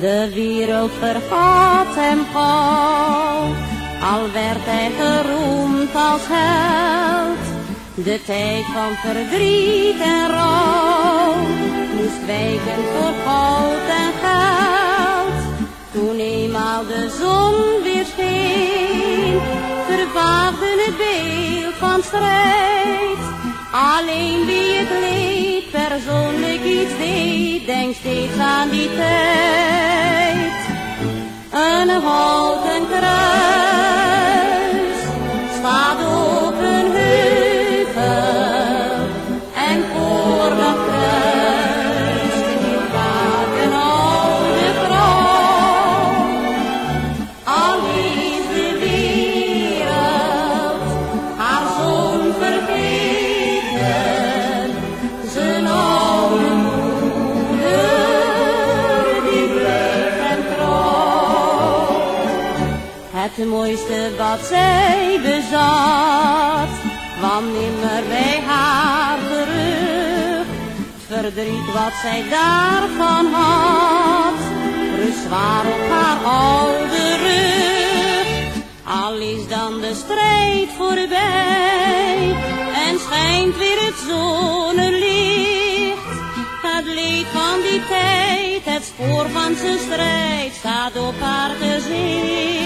wereld vergat hem gauw. Al werd hij geroemd als held, de tijd van verdriet en rouw moest wijken voor goud en geld. Toen eenmaal de zon weer scheen, vervaagde het beeld van strijd. Alleen wie het leed persoonlijk iets deed, denk steeds aan die tijd. Een houten kruis Het mooiste wat zij bezat, kwam nimmer bij haar terug. Verdriet wat zij daarvan had, rust zwaar op haar oude rug. Al is dan de strijd voorbij en schijnt weer het zonnelicht. Het leed van die tijd, het spoor van zijn strijd staat op haar gezicht.